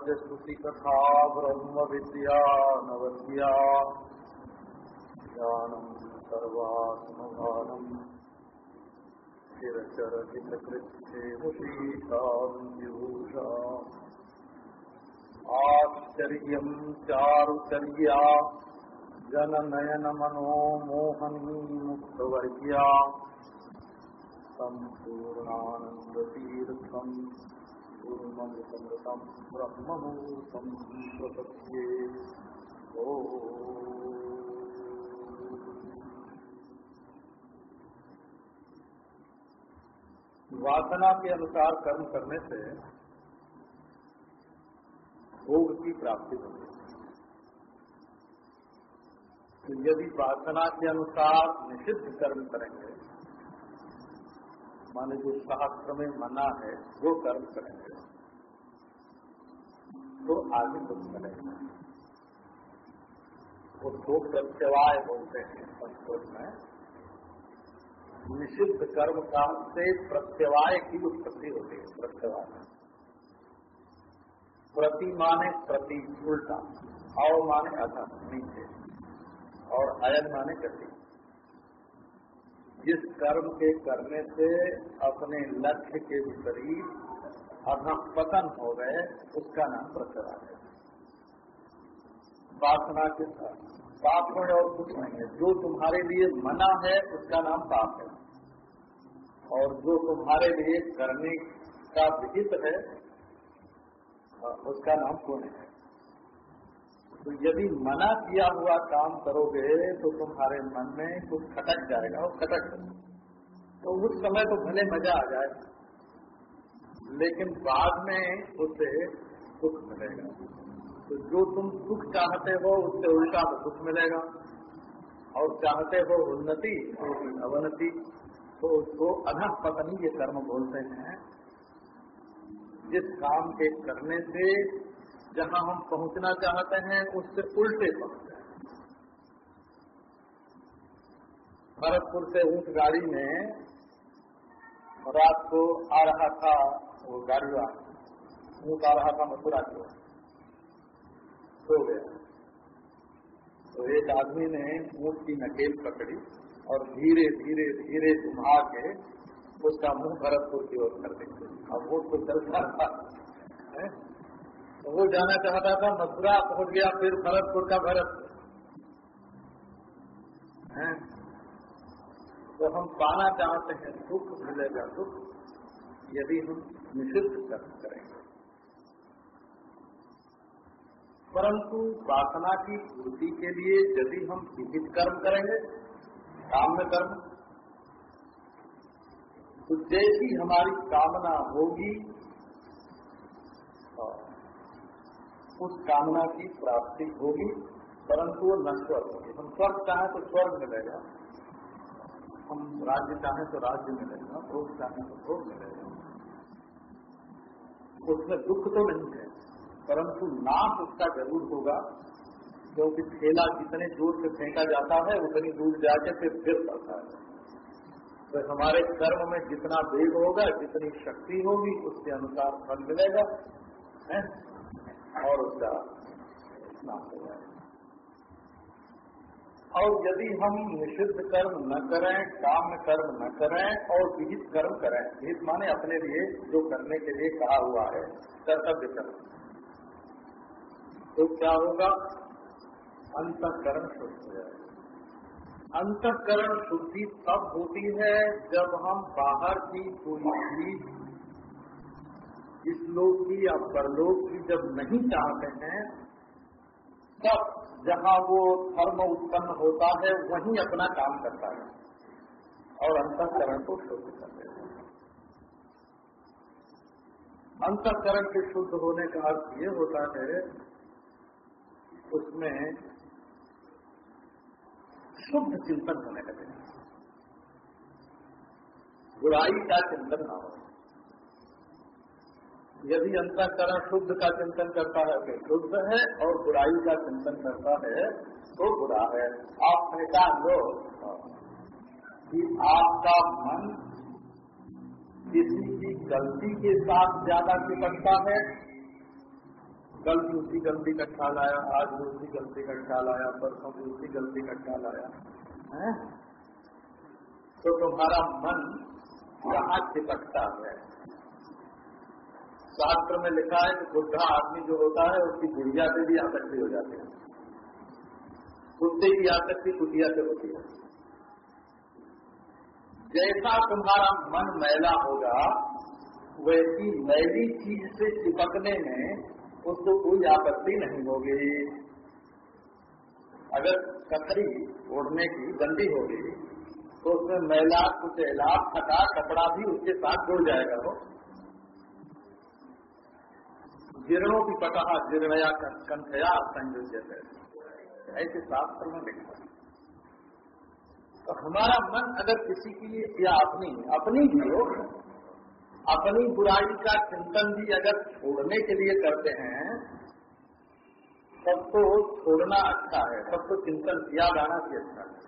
सहज श्रुति कथा ब्रह्म विद्या नवद्या ज्ञानम् सर्वात्मभानम् चिरचरहितकृच्छेमुषीषाञ्जूषा आश्चर्यम् चारुचर्या। जननयनमनोमोहनी मुक्तवर्या सम्पूर्णानन्दतीर्थम्। पूर्णमृतमृतम् ब्रह्ममुहूर्तम् प्रपद्ये ओ वासना के अनुसार कर्म करने से भोग की प्राप्ति होती है। तो यदि वासना के अनुसार निषिद्ध कर्म करेंगे माने जो शास्त्र में मना है, वो कर्म करेंगे। तो आगे कुछ करेंगे। उसको प्रत्यवाय बोलते हैं संस्कृत में। निषिद्ध कर्म का से प्रत्यवाय की उत्पत्ति होती है, प्रत्यवाय। प्रति माने प्रति उल्टा अव माने अथा नीचे। और अयन माने गति। जिस कर्म के करने से अपने लक्ष्य के विपरीत अधा पतन हो गए उसका नाम प्रत्यवाय है। वासना के साथ। पाप में और कुछ नहीं है। जो तुम्हारे लिए मना है, उसका नाम पाप है। और जो तुम्हारे लिए करने का विहित है, उसका नाम पुण्य है। तो यदि मना किया हुआ काम करोगे तो तुम्हारे मन में कुछ खटक जाएगा और खटक तो उस समय तो भले मज़ा आ जाए, लेकिन बाद में उसे सुख मिलेगा। तो जो तुम सुख चाहते हो, उससे उल्टा तो सुख मिलेगा। और चाहते हो उन्नति तो अवनति। तो उसको अधः पतनी ये कर्म बोलते हैं। जिस काम के करने से जहाँ हम पहुँचना चाहते हैं, उससे उल्टे पहुँच भरतपुर से ऊँट गाड़ी में रात को आ रहा था वो गाड़ी ऊँट आ रहा था मथुरा की ओर। सो गया। तो एक आदमी ने ऊँट की नकेल पकड़ी और धीरे धीरे धीरे घुमा के उसका मुँह भरतपुर की ओर कर दी अब वो तो चलता था। वो जाना चाहता था, मथुरा पहुँच गया, फिर भरतपुर का भरत। है? तो हम पाना चाहते हैं सुख मिलेगा सुख यदि हम निषिद्ध कर्म करेंगे। परंतु वासना की पूर्ति के लिए यदि हम विहित कर्म करेंगे, काम्य कर्म तो जैसी हमारी कामना होगी उस कामना की प्राप्ति होगी, परंतु वो नश्वर होगी हम स्वर्ग चाहें तो स्वर्ग मिलेगा, हम राज्य चाहें तो राज्य मिलेगा, भोग चाहें तो भोग मिलेगा। उसमें दुख तो नहीं है, परंतु नाश उसका ज़रूर होगा, क्योंकि ठेला जितने दूर से फेंका जाता है, उतनी दूर जाके फिर फिर पड़ता है। तो हमारे कर्म में जितना वेग होगा, जितनी शक्ति होगी, उसके अनुसार फल मिलेगा, है? और उसका नाश हो जाएगा और यदि हम निषिद्ध कर्म न करें, काम कर्म न करें और विहित कर्म करें, विहित माने अपने लिए जो करने के लिए कहा हुआ है, कर्तव्य कर्म। तो क्या होगा? अंतकरण शुद्ध हो। अंतकरण शुद्धि तब होती है जब हम बाहर की कोई चीज़, इस लोक की या परलोक जब नहीं चाहते हैं, तब जहाँ वो धर्म उत्पन्न होता है, वहीं अपना काम करता है और अंतकरण को शुद्ध कर देता है। अंतकरण के शुद्ध होने का अर्थ ये होता है, उसमें शुद्ध चिंतन होने लगे बुराई का चिंतन ना हो। यदि अंतकरण शुद्ध का चिंतन करता है तो शुद्ध है, और बुराई का चिंतन करता है तो बुरा है। आप पहचान लो कि आपका मन किसी की गलती के साथ ज़्यादा चिपकता है। कल उसी गलती का ख्याल आया, आज उसी गलती का ख्याल आया, परसों उसी गलती का ख्याल आया। तो तुम्हारा मन कहाँ चिपकता है शास्त्र में लिखा है कि बुढ़ा आदमी जो होता है, उसकी गुड़िया से भी आसक्ति हो जाती है। कुत्ते की आसक्ति कुटिया से होती है। जैसा तुम्हारा मन मैला होगा, वैसी मैली चीज़ से चिपकने में उसको कोई आपत्ति नहीं होगी। अगर ककड़ी ओढ़ने की गंदी होगी तो उसमें मैला, कुचैला, फटा कपड़ा भी उसके साथ जुड़ जाएगा। वो जीर्णों की पटहा जीर्णया कंठया संयोज्य है ऐसे शास्त्र में लिखा तो हमारा मन अगर किसी की या अपनी अपनी भी हो, अपनी बुराई का चिंतन भी अगर छोड़ने के लिए करते हैं, तब तो छोड़ना अच्छा है, तब तो चिंतन किया जाना भी अच्छा है।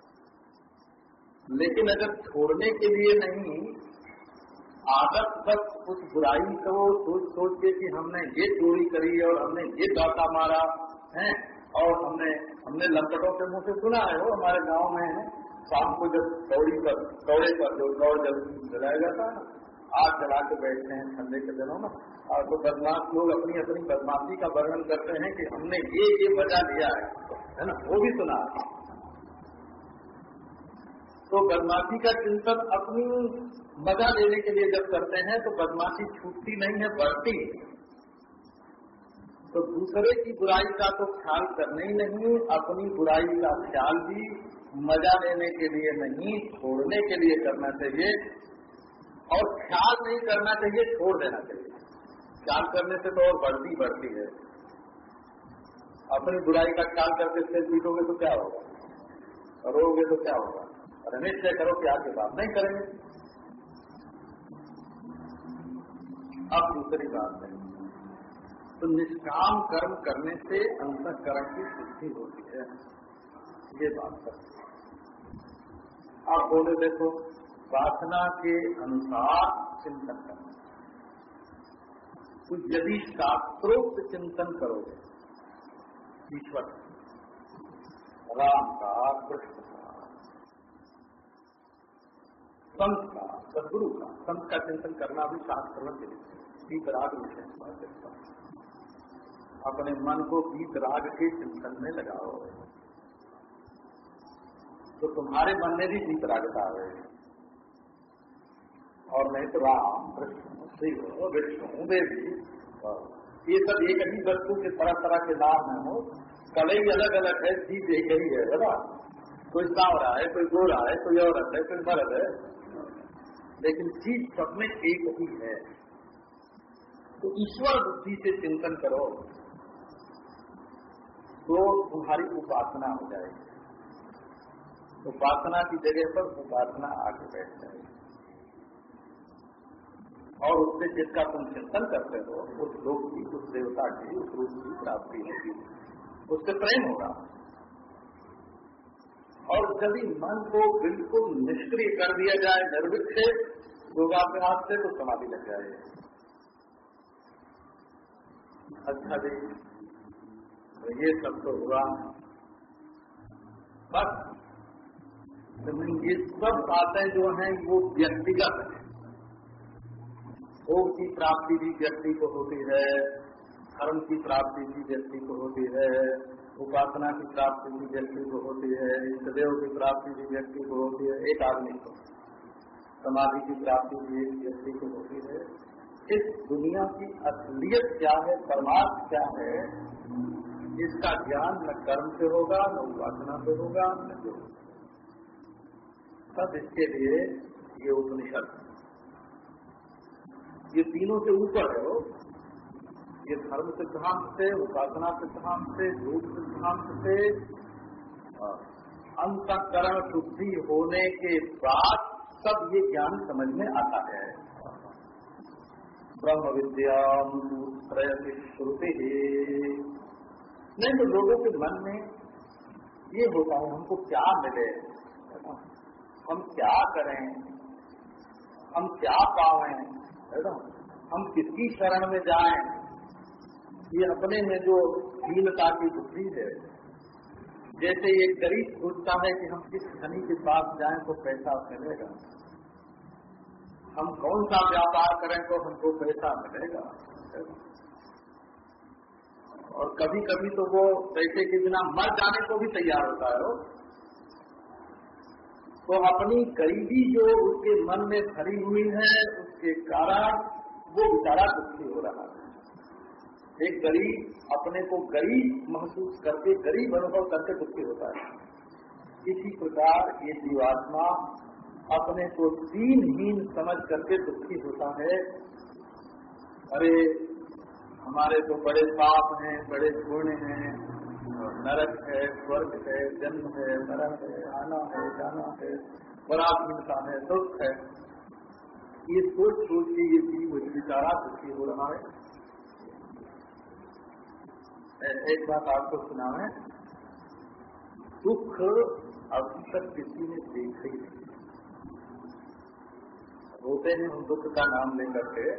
लेकिन अगर छोड़ने के लिए नहीं आदत बस उस बुराई को सोच सोच के कि हमने ये चोरी करी और हमने ये डाका मारा, है? और हमने हमने लंपटों के मुँह से सुना है, वो हमारे गाँव में है। शाम को जब कौड़ी पर कौड़े पर जो कौड़ जब जलाया जाता है आग जला के बैठते हैं ठंडे के दिनों में। और तो बदमाश लोग अपनी अपनी बदमाशी का वर्णन करते हैं कि हमने ये ये मज़ा लिया है। है ना? वो भी सुना तो बदमाशी का चिंतन अपनी मज़ा लेने के लिए जब करते हैं तो बदमाशी छूटती नहीं है, बढ़ती। तो दूसरे की बुराई का तो ख्याल करने ही नहीं, अपनी बुराई का ख्याल भी मज़ा लेने के लिए नहीं, छोड़ने के लिए करना चाहिए। और ख्याल नहीं करना चाहिए, छोड़ देना चाहिए। ख्याल करने से तो और बढ़ती बढ़ती है। अपनी बुराई का ख्याल करके सिर पीटोगे तो क्या होगा? रोगे तो क्या होगा? अरे निश्चय करो कि आपके बात नहीं करेंगे। अब दूसरी बात है। तो निष्काम कर्म करने से अंतकरण की शुद्धि होती है। ये बात है। आप बोले, देखो, प्रार्थना के अनुसार चिंतन करना। तो यदि शास्त्रोक्त चिंतन करोगे, ईश्वर, राम का कृष्ण का संत का, सदगुरु का। संत का चिंतन करना भी शास्त्र में विदित राग विषय अपने मन को गीत राग के चिंतन में लगाओ। तो तुम्हारे मन में भी गीत रागता है। और नहीं तो राम, कृष्ण, शिव, विष्णु, देवी ये सब एक ही वस्तु के तरह तरह के नाम है हो। कलई अलग अलग है चीज़ एक ही है, बता। कोई सावरा है, कोई गोरा है, कोई औरत है, कोई मर्द है। लेकिन चीज़ सब में एक ही है। तो ईश्वर बुद्धि से चिंतन करो तो तुम्हारी उपासना हो जाएगी। उपासना की जगह पर उपासना आगे बैठ जाएगी। और उससे जिसका तुम चिंतन करते हो, उस लोक की, उस देवता की, उस रूप की प्राप्ति होगी। उससे प्रेम होगा। और यदि मन को बिल्कुल निष्क्रिय कर दिया जाए निर्विक्षेप योगाभ्यास से तो समाधि लग जाए। अच्छा जी। तो ये सब तो हुआ। बस। तो ये सब बातें जो हैं, वो व्यक्तिगत है। भोग की प्राप्ति भी व्यक्ति को होती है धर्म की प्राप्ति भी व्यक्ति को होती है। उपासना की प्राप्ति भी व्यक्ति को होती है इष्टदेव की प्राप्ति भी व्यक्ति को होती है, एक आदमी को। समाधि की प्राप्ति भी एक व्यक्ति को होती है। इस दुनिया की असलियत क्या है, परमार्थ क्या है, इसका ज्ञान न कर्म से होगा, न उपासना से होगा, न जो। सब इसके लिए ये उपनिषद। ये तीनों से ऊपर है वो। ये धर्म सिद्धांत से, उपासना सिद्धांत से योग सिद्धांत से अंतकरण शुद्धि होने के बाद सब ये ज्ञान समझ में आता है। ब्रह्म विद्या श्रुति। नहीं तो लोगों के मन में ये होता है, हमको क्या मिले? हम क्या करें? हम क्या पावे? है ना? हम किसकी शरण में जाएँ? ये अपने में जो हीनता की बुद्धि है। जैसे ये गरीब सोचता है कि हम किस धनी के पास जाएँ तो पैसा मिलेगा। हम कौन सा व्यापार करें तो हमको पैसा मिलेगा। और कभी कभी तो वो पैसे के बिना मर जाने को भी तैयार होता है। वो तो अपनी गरीबी जो उसके मन में भरी हुई है, उसके कारण वो बेचारा दुखी हो रहा है। एक गरीब अपने को गरीब महसूस करके, गरीब अनुभव करके दुखी होता है। इसी प्रकार ये जीवात्मा अपने को दीनहीन समझ करके दुखी होता है। अरे, हमारे तो बड़े पाप हैं, बड़े गुण हैं नरक है, स्वर्ग है, जन्म है, मरण है, आना है, जाना है पराधीनता है, दुख है। ये सोच सोच के ये जीव बेचारा दुखी हो रहा है। एक बात आपको सुना है दुख अभी तक किसी ने देखा ही नहीं। रोते हैं हम दुख का नाम लेकर के।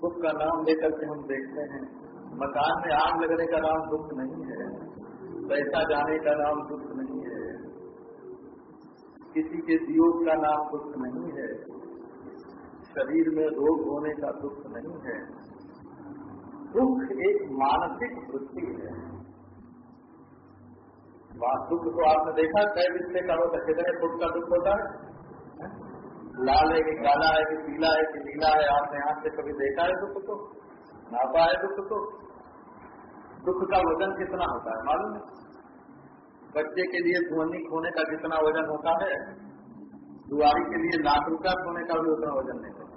दुख का नाम लेकर के हम देखते हैं। मकान में आग लगने का नाम दुख नहीं है। पैसा जाने का नाम दुख नहीं है। किसी के वियोग का नाम दुख नहीं है। शरीर में रोग होने का दुख नहीं है। दुख एक मानसिक वृत्ति है। दुख तो आपने देखा, कई रिश्ते का होता कितने फुट का दुख होता है? लाल है कि काला है कि पीला है कि नीला है, आपने हाथ से कभी देखा है दुख को? नापा है दुख को? दुख का वज़न कितना होता है, मालूम है? बच्चे के लिए धुआनी खोने का जितना वज़न होता है, दुआरी के लिए लाख रुपया खोने का भी उतना वज़न नहीं होता।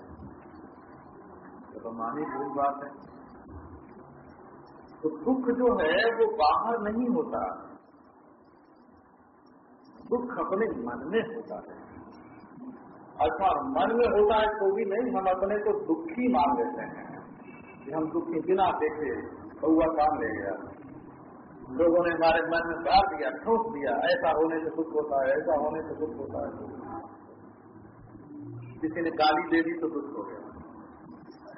तो मानी भूल बात है। तो दुख जो है, वो बाहर नहीं होता। दुख अपने मन में होता है। अच्छा मन में होता है तो भी नहीं, हम अपने को दुखी मान लेते हैं। कि हम दुखी बिना देखे, कौआ काम ले गया। लोगों ने हमारे मन में डाल दिया, ठोस दिया, ऐसा होने से दुख होता है, ऐसा होने से दुख होता है। किसी ने गाली दे दी तो दुख हो गया।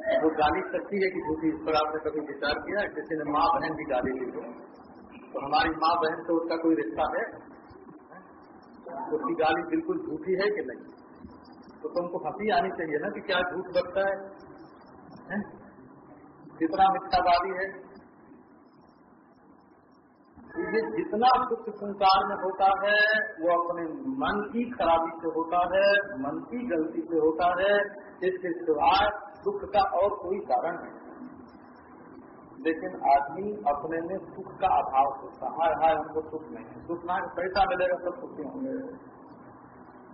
वो गाली सच्ची है कि झूठी इस पर आपने कभी विचार किया? किसी ने माँ बहन की गाली दी तो। हमारी माँ बहन से उसका कोई रिश्ता है? उसकी गाली बिल्कुल झूठी है कि नहीं? तो तुमको हँसी आनी चाहिए ना कि क्या झूठ बचता है, है? कितना मिथ्यावादी है? ये जितना सुख संसार में होता है वो अपने मन की खराबी से होता है मन की गलती से होता है इसके सिवाय दुख का और कोई कारण नहीं। लेकिन आदमी अपने में सुख का अभाव है हाय हाय हमको सुख नहीं है। सुख ना पैसा मिलेगा सब सुखी होंगे।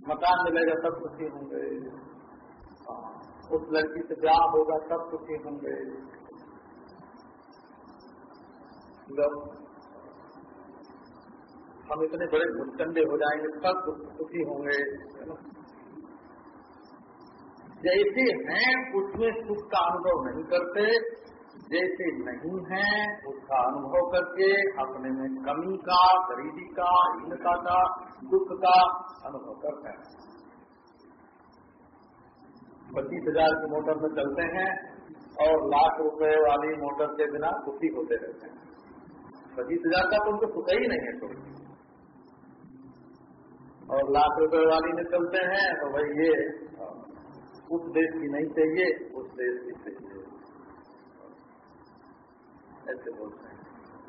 मकान मिलेगा सब सुखी होंगे। हाँ, उस लड़की से ब्याह होगा सब सुखी होंगे। हम इतने बड़े भूलचंडे हो जाएँगे, सब सुखी होंगे जैसे हैं, उसमें सुख का अनुभव नहीं करते, जैसे नहीं है उसका अनुभव करके अपने में कमी का, गरीबी का, हीनता का, दुख का अनुभव करते हैं। पच्चीस हज़ार की मोटर में चलते हैं और लाख रुपए वाली मोटर के बिना दुखी होते रहते हैं। पच्चीस हज़ार का तो उनको सुख ही नहीं है तो और लाख रुपए वाली में चलते हैं तो भाई ये उस देश की नहीं चाहिए, उस देश की चाहिए। ऐसे बोलते हैं।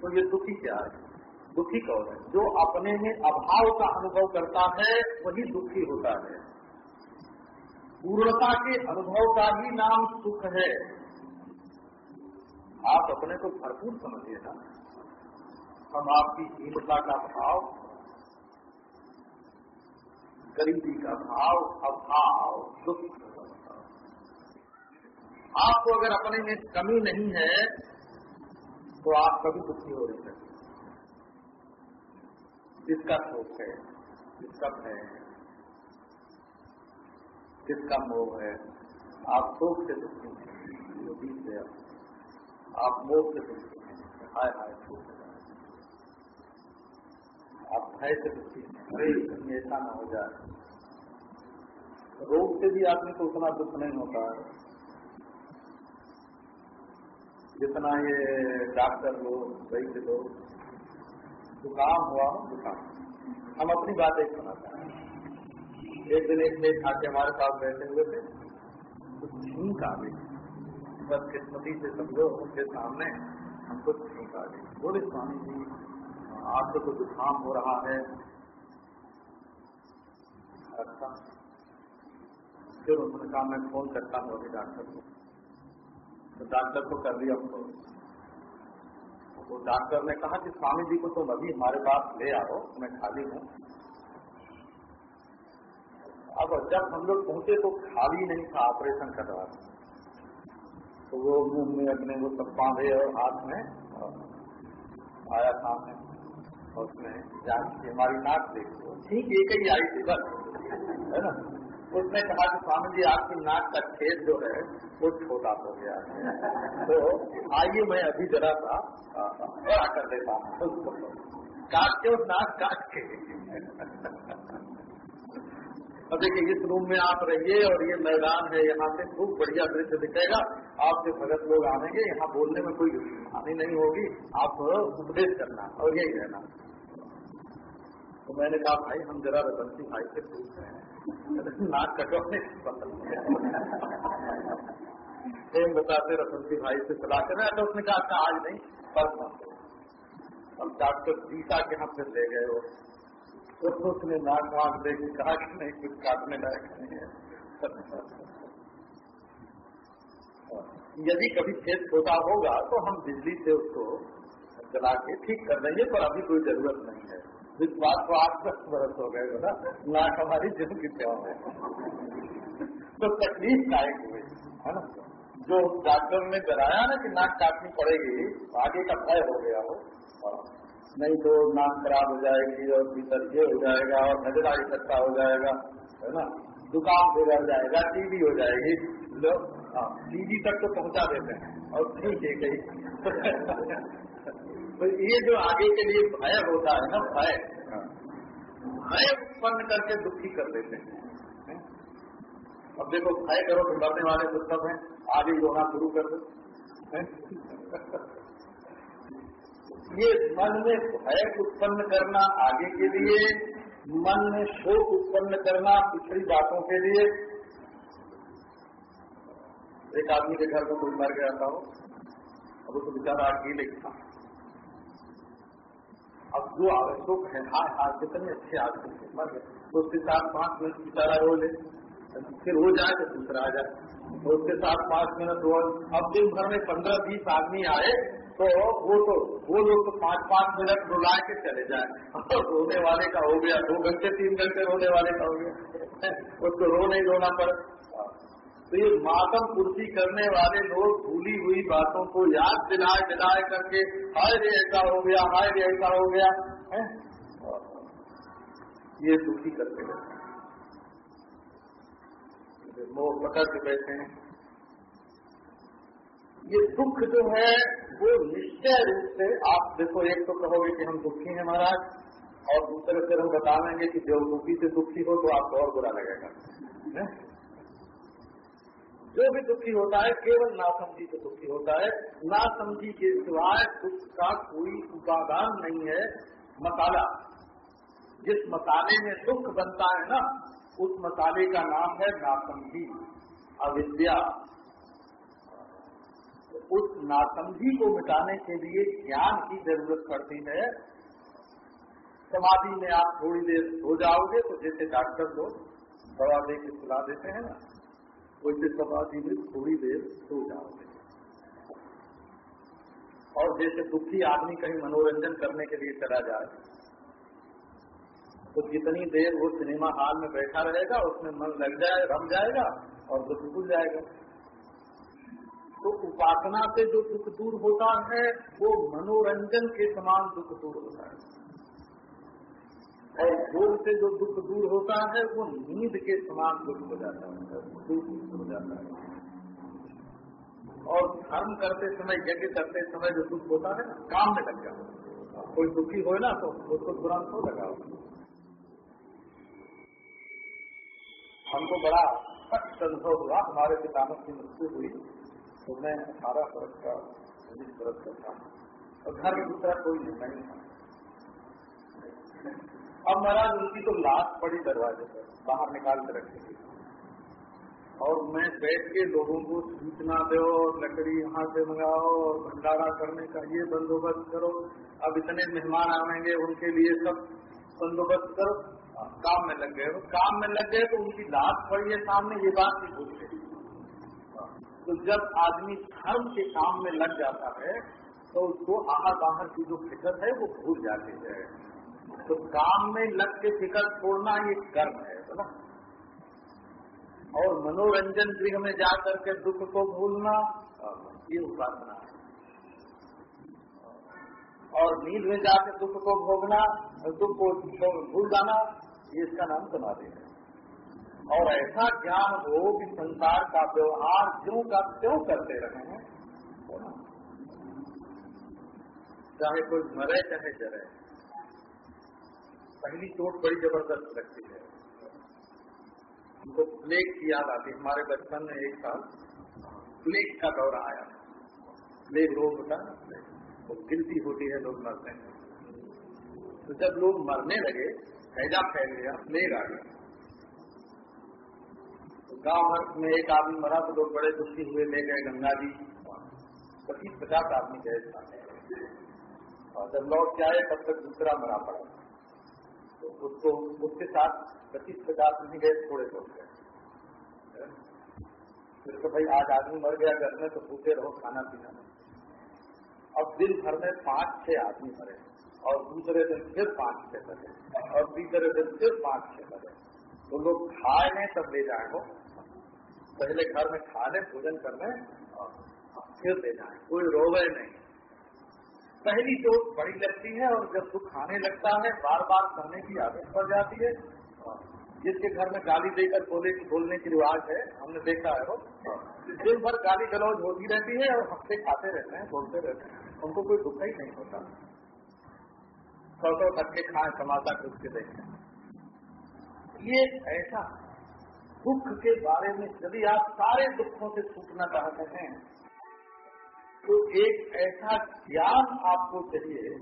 तो ये दुखी क्या है? दुखी कौन है? जो अपने में अभाव का अनुभव करता है, वही दुखी होता है। पूर्णता के अनुभव का ही नाम सुख है। आप अपने को भरपूर समझिए ना। हम आपकी हीनता का भाव गरीबी का भाव, अभाव, दुख आपको अगर अपने में कमी नहीं है तो आप कभी दुखी हो रहे सकते। किसका शोक है किसका भय है किसका मोह है, आप शोक से दुखी हैं। आप मोह से दुखी हैं। हाय हाय छूट आप भय से दुखी ऐसा ना हो जाए। रोग से भी आदमी को उतना दुख नहीं होता। है जितना ये डॉक्टर लोग, वैद्य लोग, जुकाम हुआ, जुकाम। हम अपनी बात एक सुनाते हैं। एक दिन एक लेख आके हमारे पास बैठे हुए थे। तो छींक आ गई। बस किस्मती से समझो उनके सामने हमको छींक आ गई बोले, स्वामी जी आपको तो जुकाम हो रहा है। अच्छा। फिर उन्होंने कहा, मैं फ़ोन करता हूँ अभी डॉक्टर को। तो डॉक्टर को कर दिया फ़ोन। वो डॉक्टर ने कहा कि, स्वामी जी को तुम तो अभी हमारे पास ले आओ, मैं खाली हूँ। अब जब हम लोग पहुँचे तो खाली नहीं था, ऑपरेशन कर रहा था। तो वो मुँह में अपने वो सब बांधे और हाथ में आया सामने। और उसने जान की हमारी नाक देखी। ठीक एक ही आई थी, बस। है ना? उसने कहा कि स्वामी जी, आपकी नाक का खेत जो है, वो छोटा हो गया है। तो आइए, मैं अभी जरा सा बड़ा कर देता हूँ। काट के और नाक काट के। अब देखिए, इस रूम में आप रहिए और ये मैदान है, यहाँ से खूब बढ़िया दृश्य दिखेगा। आपके भगत लोग आएँगे, यहाँ बोलने में कोई हानि नहीं होगी। आप उपदेश करना और यही रहना। तो मैंने कहा, भाई, हम जरा रतनसी भाई से पूछ रहे हैं। नाक कटवाने प्रेम बताते रतन सिंह भाई से सलाह कर रहे तो उसने कहा अच्छा आज नहीं परसों हम डॉक्टर सीता के यहाँ फिर ले गए वो। तो उसने नाक वाक देख कहा कि नहीं, कुछ काटने लायक नहीं है। यदि कभी खेत छोटा होगा तो हम बिजली से उसको जला के ठीक कर देंगे, पर अभी कोई ज़रूरत नहीं है। इस बात को आठ दस बरस हो गए ना? नाक हमारी जन्म की सेवा है। तो तकलीफ़ लायक हुए, है ना? जो डॉक्टर ने डराया ना कि नाक काटनी पड़ेगी आगे का भय हो गया हो। नहीं तो नाक खराब हो जाएगी और भीतर ये हो जाएगा और नजरा इकट्ठा हो जाएगा, है ना? दुकान बिगड़ जाएगा, टीवी हो जाएगी। लोग टीवी तक तो पहुँचा देते हैं और ठीक है। कहीं तो ये जो आगे के लिए भय होता है ना, भय। भय उत्पन्न करके दुखी कर देते हैं। अब देखो, भय करो तो मरने वाले सब हैं, आगे रोना शुरू कर दो। ये मन में भय उत्पन्न करना आगे के लिए, मन में शोक उत्पन्न करना पिछड़ी बातों के लिए। एक आदमी के घर में कोई मर गया था, अब उसको बेचारा अकेले था अब जो आवश्यक है हाय हाय कितने अच्छे आदमी थे, मर गए। तो उसके साथ पाँच मिनट बेचारा रो ले, फिर हो जाए तो दूसरा आ जाए। तो उसके साथ पाँच मिनट रो अब दिन भर में पंद्रह बीस आदमी आए तो वो तो वो लोग तो पाँच पाँच मिनट रुला के चले जाए। रोने वाले का हो गया, दो घंटे, तीन घंटे रोने वाले का हो गया। उसको रो नहीं, रोना पड़े। तो ये मातम कुर्सी करने वाले लोग भूली हुई बातों को याद दिलाए दिलाए करके, हाय रे, ऐसा हो गया, हाय रे, ऐसा हो गया, है? ये दुखी करते रहते मोह पकड़ के बैठे हैं। ये दुख जो है वो निश्चय रूप से आप देखो, एक तो कहोगे कि हम दुखी हैं महाराज, और दूसरे फिर हम बता देंगे कि जो दुखी से दुखी हो तो आपको और बुरा लगेगा। जो भी दुखी होता है, केवल नासमझी से दुखी होता है। नासमझी के सिवाय दुख का कोई उपादान नहीं है। मसाला, जिस मसाले में दुख बनता है ना, उस मसाले का नाम है नासमझी। अविद्या। उस नासमझी को मिटाने के लिए ज्ञान की ज़रूरत पड़ती है। समाधि में आप थोड़ी देर हो जाओगे तो जैसे डॉक्टर लोग दवा दे के सुला देते हैं ना वैसे समाधि में थोड़ी देर सो जाओगे। और जैसे दुखी आदमी कहीं मनोरंजन करने के लिए चला जाए तो जितनी देर वो सिनेमा हॉल में बैठा रहेगा, उसमें मन लग जाए, रम जाएगा और दुख भूल जाएगा। तो उपासना से जो दुख दूर होता है, वो मनोरंजन के समान दुख दूर होता है। और योग से जो दुख दूर होता है, वो नींद के समान दुख हो जाता है दुख हो जाता है। और धर्म करते समय, यज्ञ करते समय जो दुख होता है, काम में लग जाता है। कोई दुखी हो ना तो उसको तुरंत हो लगा हमको बड़ा सख्त अनुभव हुआ, हमारे पितामह की मृत्यु हुई। तो मैं अठारह वर्ष का उन्नीस वर्ष का था और घर में दूसरा कोई नहीं था। अब महाराज उनकी तो लाश पड़ी दरवाजे पर, बाहर निकाल कर रखी थी। और मैं बैठ के लोगों को सूचना दो, लकड़ी यहाँ से मंगाओ और भंडारा करने का ये बंदोबस्त करो। अब इतने मेहमान आवेंगे उनके लिए सब बंदोबस्त करो। काम में लग गए। काम में लग गए तो उनकी लाश पड़ी है सामने, ये बात नहीं भूल गई तो जब आदमी धर्म के काम में लग जाता है तो उसको आहार बाहर की जो फ़िक्र है, वो भूल जाती है। तो काम में लग के फ़िक्र छोड़ना ये कर्म है ना? और मनोरंजन गृह में जाकर के दुख को भूलना, ये उपासना है। और नींद में जाकर दुख को भोगना, दुख को भूल जाना, ये इसका नाम समाधि है। और ऐसा ज्ञान हो कि संसार का व्यवहार क्यों का क्यों करते रहे हैं? चाहे कोई मरे, चाहे जरे। पहली चोट बड़ी ज़बरदस्त लगती है। हमको प्लेग की याद आती हमारे बचपन में एक साल प्लेग का दौरा आया। प्लेग रोग होता है तो गिनती होती है, लोग मरते हैं। तो जब लोग मरने लगे हैजा फैल गया, प्लेग आ गया। तो गाँव में एक आदमी मरा तो लोग बड़े दुखी हुए ले गए गंगा जी पच्चीस पचास आदमी गए और जब लौट के आए, तब तक दूसरा मरा पड़ा। तो उसको उसके साथ पच्चीस पचास नहीं गए, थोड़े लोग गए। फिर तो भाई आज आदमी मर गया घर में तो भूखे रहो खाना पीना नहीं अब दिन भर में पाँच, छह आदमी मरे। और दूसरे दिन फिर पाँच, छह मरे। और तीसरे दिन फिर पाँच, छह मरे। तो लोग खाए नहीं, तब ले जाए हो पहले घर में खा ले भोजन कर ले फिर ले जाए, कोई रोवे नहीं। पहली चोट बड़ी लगती है और जब दुख खाने लगता है बार बार करने की आदत पड़ जाती है। जिसके घर में गाली देकर बोले की बोलने की रिवाज है, हमने देखा है वो। दिन भर गाली गलौज होती रहती है और हफ़्ते खाते रहते हैं, बोलते रहते हैं। उनको कोई दुख ही नहीं होता। सौ सौ के खाए समाता कर उसके देखें। ये ऐसा दुख के बारे में यदि आप सारे दुखों से छूटना चाहते हैं तो एक ऐसा ज्ञान आपको चाहिए,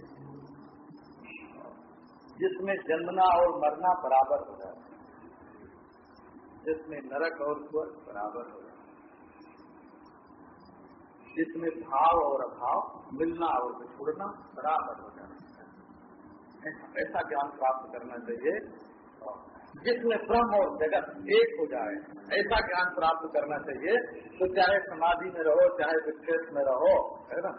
जिसमें जन्मना और मरना बराबर हो जाए। जिसमें नरक और स्वर्ग बराबर हो जाए। जिसमें भाव और अभाव, मिलना और बिछुड़ना बराबर हो जाए। ऐसा ज्ञान प्राप्त करना चाहिए। जिसमें ब्रह्म और जगत एक हो जाए, ऐसा ज्ञान प्राप्त करना चाहिए तो चाहे समाधि में रहो, चाहे विक्षेप में रहो, है ना?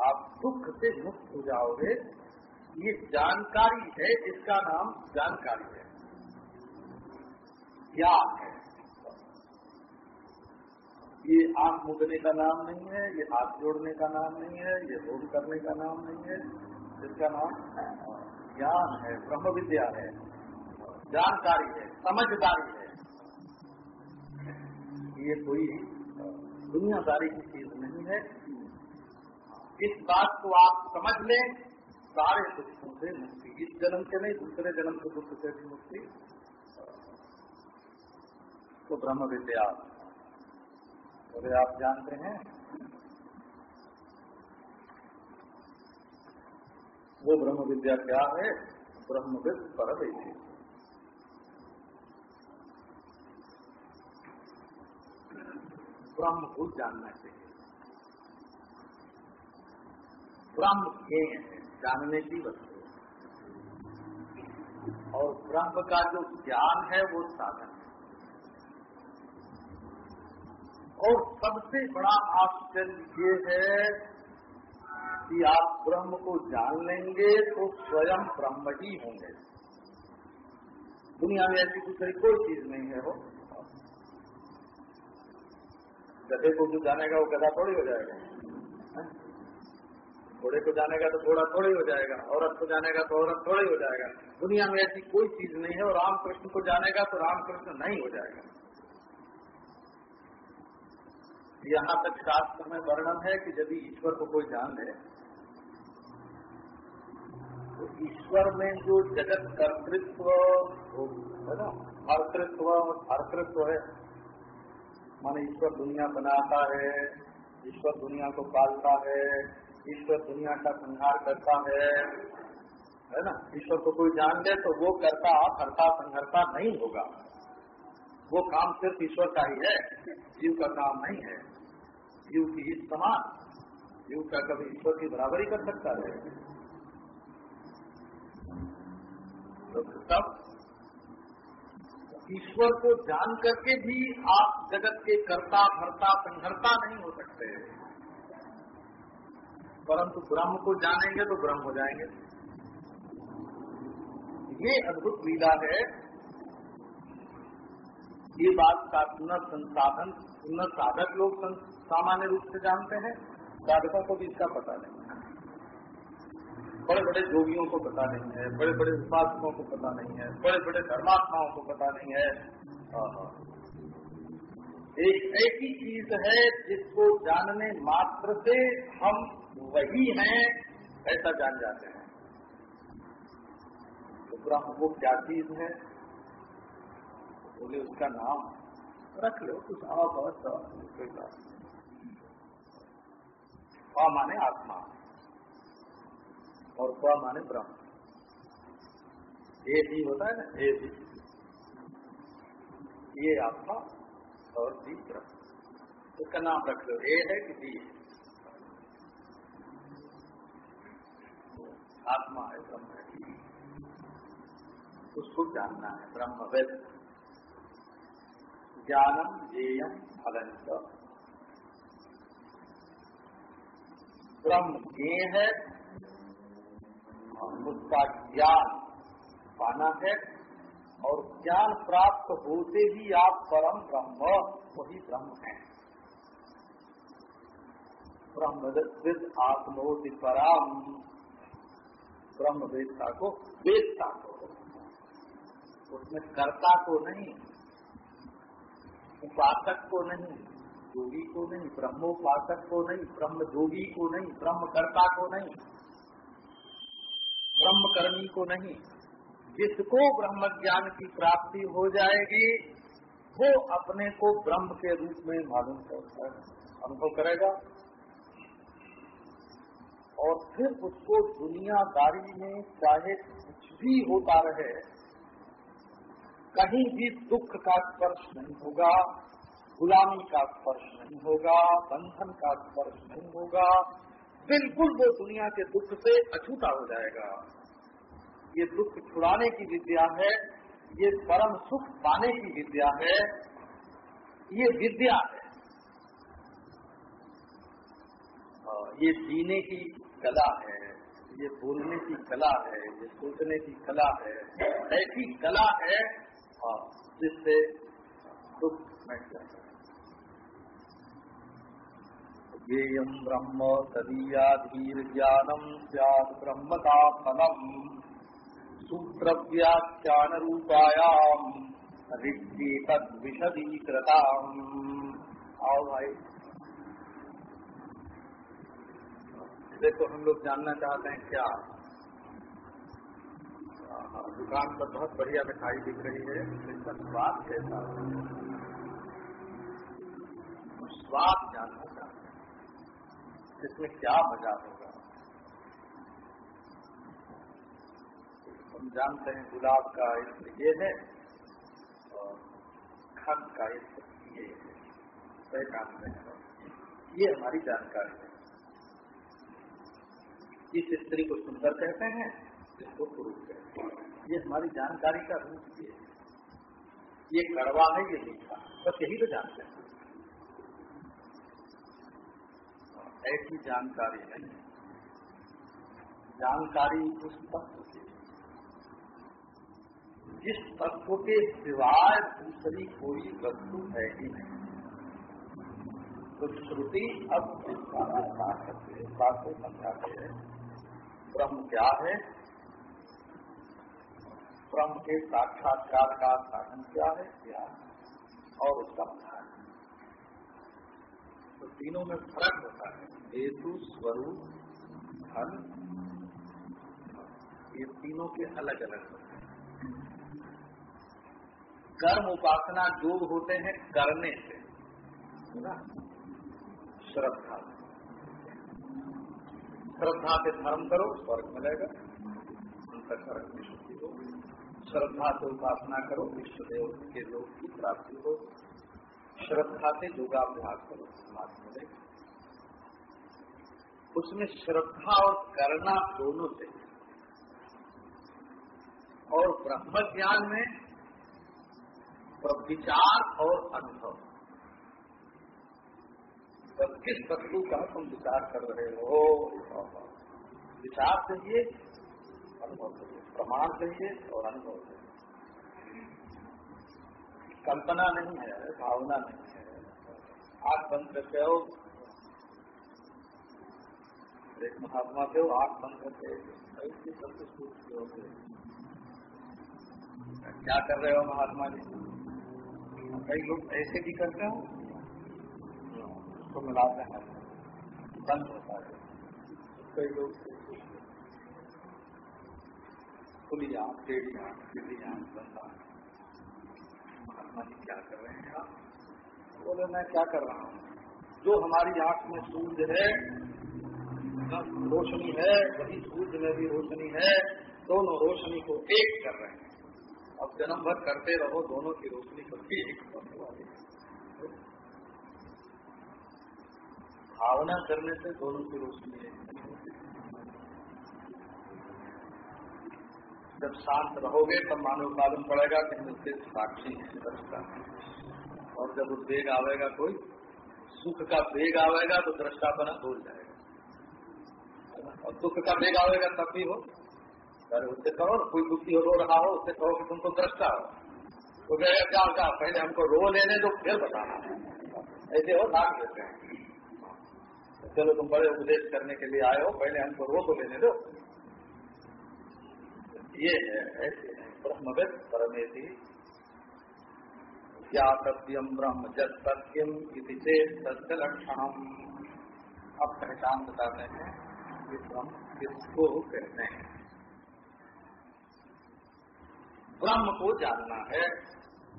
आप दुख से मुक्त हो जाओगे। ये जानकारी है, इसका नाम जानकारी है। ज्ञान है। ये आँख मुदने का नाम नहीं है, ये हाथ जोड़ने का नाम नहीं है, ये होम करने का नाम नहीं है, इसका नाम ज्ञान है ब्रह्म विद्या है, जानकारी है, समझदारी है। ये कोई दुनियादारी की चीज़ नहीं है। इस बात को आप समझ लें, सारे दुखों से मुक्ति, इस जन्म के नहीं, दूसरे जन्म के दुख से भी मुक्ति। तो ब्रह्म विद्या अरे आप जानते हैं वो ब्रह्म विद्या क्या है? ब्रह्मविद पर ब्रह्म को जानना चाहिए। ब्रह्म के जानने की वस्तु। और ब्रह्म का जो ज्ञान है, वो साधन है। और सबसे बड़ा आश्चर्य ये है कि आप ब्रह्म को जान लेंगे तो स्वयं ब्रह्म ही होंगे। दुनिया में ऐसी दूसरी कोई चीज़ नहीं है वो। गधे को जो जानेगा वो गधा थोड़ी हो जाएगा। घोड़े को जानेगा तो घोड़ा थोड़ी हो जाएगा। औरत को जानेगा तो औरत थोड़ी हो जाएगा। दुनिया में ऐसी कोई चीज़ नहीं है और रामकृष्ण को जानेगा तो रामकृष्ण नहीं हो जाएगा। यहाँ तक शास्त्र में वर्णन है कि यदि ईश्वर को कोई जान ले तो ईश्वर में जो जगत कर्तृत्व है ना हरतृत्व हरतृत्व है। माने ईश्वर दुनिया बनाता है, ईश्वर दुनिया को पालता है, ईश्वर दुनिया का संहार करता है है ना। ईश्वर को कोई जान ले तो वो करता हरता संहरता नहीं होगा। वो काम सिर्फ़ ईश्वर का ही है, जीव का काम नहीं है। जीव की ही समान जीव का कभी ईश्वर की बराबरी कर सकता है। तो तब ईश्वर को जान करके भी आप जगत के कर्ता, भरता संहरता नहीं हो सकते। परंतु ब्रह्म को जानेंगे तो ब्रह्म हो जाएँगे। ये अद्भुत लीला है। ये बात का पुनः संसाधन पुनः साधक लोग सामान्य रूप से जानते हैं, साधकों को भी इसका पता नहीं है। बड़े बड़े जोगियों को पता नहीं है बड़े बड़े उपासकों को पता नहीं है बड़े बड़े धर्मात्माओं को पता नहीं है। एक ऐसी चीज़ है जिसको जानने मात्र से हम वही हैं, ऐसा जान जाते हैं। तो ब्रह्म वो क्या चीज़ है? बोले, उसका नाम रख लो, कुछ आप कोई बात माने आत्मा। और प माने ब्रह्म। ये भी होता है ना ये भी ये आत्मा और भी ब्रह्म। उसका नाम रख लो, ए है कि बी है? आत्मा है, ब्रह्म है उसको जानना है, ब्रह्म वेद। ज्ञानम जेयम फलंत ब्रह्म ज्ञ है उसका ज्ञान पाना है, और ज्ञान प्राप्त होते ही आप परम ब्रह्म, वही ब्रह्म है। ब्रह्मविद आत्मोति पराम ब्रह्म वेदता को वेदता को। उसमें कर्ता को नहीं, उपासक को नहीं जोगी को नहीं, ब्रह्मोपासक को नहीं ब्रह्म जोगी को नहीं, ब्रह्मकर्ता को नहीं, ब्रह्मकर्मी को नहीं। जिसको ब्रह्म ज्ञान की प्राप्ति हो जाएगी, वो अपने को ब्रह्म के रूप में मालूम करता है। अनुभव करेगा। और फिर उसको दुनियादारी में चाहे कुछ भी होता रहे, कहीं भी दुख का स्पर्श नहीं होगा। गुलामी का स्पर्श नहीं होगा, बंधन का स्पर्श नहीं होगा, बिल्कुल वो दुनिया के दुख से अछूता हो जाएगा। ये दुख छुड़ाने की विद्या है, ये परम सुख पाने की विद्या है, ये विद्या है। ये जीने की कला है, ये बोलने की कला है, ये सोचने की कला है, ऐसी कला है जिससे दुख मिट जाता ये यम ब्रह्म तदीयाधीर ज्ञानम स्याद ब्रह्मता फलम सूत्र व्याख्यान रूपायाम ऋषि तद विशदीकृता आओ भाई। देखो, हम लोग जानना चाहते हैं क्या? दुकान पर बहुत बढ़िया मिठाई दिख रही है इसका स्वाद कैसा स्वाद जानना हैं इसमें क्या मज़ा होगा। हम जानते हैं गुलाब का इत्र ये है और खंड का इत्र ये है। पहचान में ये हमारी जानकारी है। इस स्त्री को सुंदर कहते हैं इसको पुरुष कहते हैं। ये हमारी जानकारी का रूप ये है। ये कड़वा है ये मीठा? बस यही तो जानते हैं। ऐसी जानकारी नहीं जानकारी उस तत्व की जिस तत्व के सिवाय दूसरी कोई वस्तु है ही नहीं। तो श्रुति अब बात को समझाते हैं। ब्रह्म क्या है? ब्रह्म के साक्षात्कार का साधन क्या है? क्या और उसका तीनों में फ़र्क होता है। हेतु स्वरूप, धन, ये तीनों के अलग अलग होते हैं। कर्म उपासना जो होते हैं करने से ना? श्रद्धा। श्रद्धा से धर्म करो, स्वर्ग मिलेगा। अंतकरण की शुद्धि हो। श्रद्धा से उपासना करो, विश्वदेव के लोग की प्राप्ति हो। श्रद्धा से योगाभ्यास करो, समाज मिलेगा उसमें श्रद्धा और करना दोनों से। और ब्रह्म ज्ञान में विचार और अनुभव। तब किस वस्तु का तुम विचार कर रहे हो, विचार चाहिए, अनुभव चाहिए, प्रमाण चाहिए और अनुभव चाहिए। कल्पना नहीं है, भावना नहीं है। आग बंद करके हो। एक महात्मा थे, वो आग बंद कुछ होते क्या कर रहे हो महात्मा जी? कई लोग ऐसे भी करते हो। उसको मिलाते हैं। बंद होता है। कई लोग खुली आँख, टेढ़ी आँख सीधी आँख, बंदा जी क्या कर रहे हैं आप? बोले, मैं क्या कर रहा हूँ? जो हमारी आँख में सूर्य है रोशनी है, वही सूर्य में भी रोशनी है, दोनों रोशनी को एक कर रहे हैं। अब जन्म भर करते रहो, दोनों की रोशनी को एक करने वाले भावना करने से दोनों की रोशनी एक। जब शांत रहोगे, तब मानव मालूम पड़ेगा कि हम उसके साक्षी हैं। दृष्टा और जब उद्वेग आवेगा, कोई सुख का वेग आवेगा तो दृष्टापना भूल जाएगा। और दुख का वेग आवेगा, तब भी हो। अरे उससे कहो कोई दुखी हो, रो रहा हो, उससे कहो कि तुमको दृष्टा हो। तो कहेगा क्या क्या, पहले हमको रो लेने दो, फिर बताना। है ऐसे हो, भाग देते हैं। चलो, तुम बड़े उपदेश करने के लिए आए हो, पहले हमको रो तो लेने दो। ये है ऐसे ब्रह्मविद परमेति। क्या सत्यम ब्रह्म जत सत्यम इति सत्य लक्षणम। अब पहचान बताते हैं कि ब्रह्म किसको कहते हैं। ब्रह्म को जानना है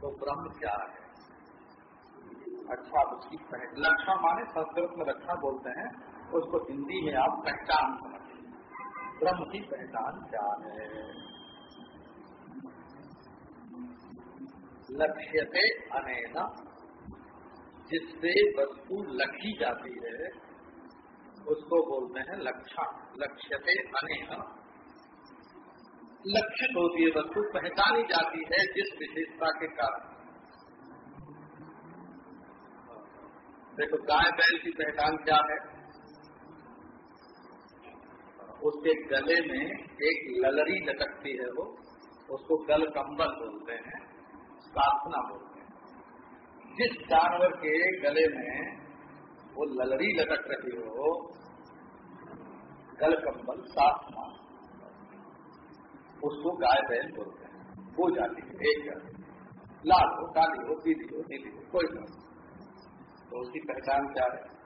तो ब्रह्म क्या है? अच्छा उसकी लक्षण माने संस्कृत में लक्षण बोलते हैं, उसको हिंदी में आप पहचान ब्रह्म की पहचान क्या है? लक्ष्यते अनेना, जिससे वस्तु लखी जाती है, उसको बोलते हैं लक्षण लक्ष्यते अनेना। लक्षित होती है वस्तु पहचानी जाती है जिस विशेषता के कारण। देखो, गाय बैल की पहचान क्या है? उसके गले में एक ललरी लटकती है वो, उसको गल कंबल बोलते हैं प्रार्थना बोलते हैं। जिस जानवर के गले में वो ललरी लटक रही हो, गल कंबल, साधना, उसको गाय बैल बोलते हैं। वो जाती है, एक जाति लाल हो, काली हो, पीली हो, नीली हो, कोई नहीं। तो उसकी पहचान क्या है?